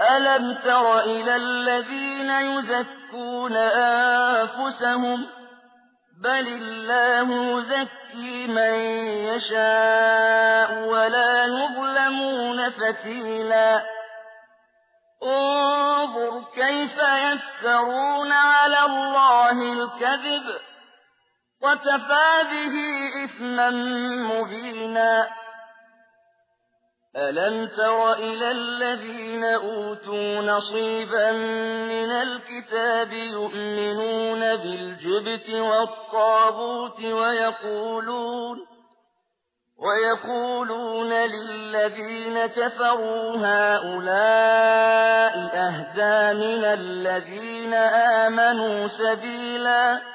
ألم تر إلى الذين يزكون أنفسهم بل الله يزكي من يشاء ولا يظلمون فتيلا انظر كيف يفترون على الله الكذب وكفى به إثما مبينا ألم تر إلى الذين أوتوا نصيبا من الكتاب يؤمنون بالجبت والطاغوت ويقولون ويقولون للذين كفروا هؤلاء أهدى من الذين آمنوا سبيلاً